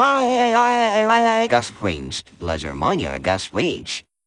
My gas range, laser mania gas range.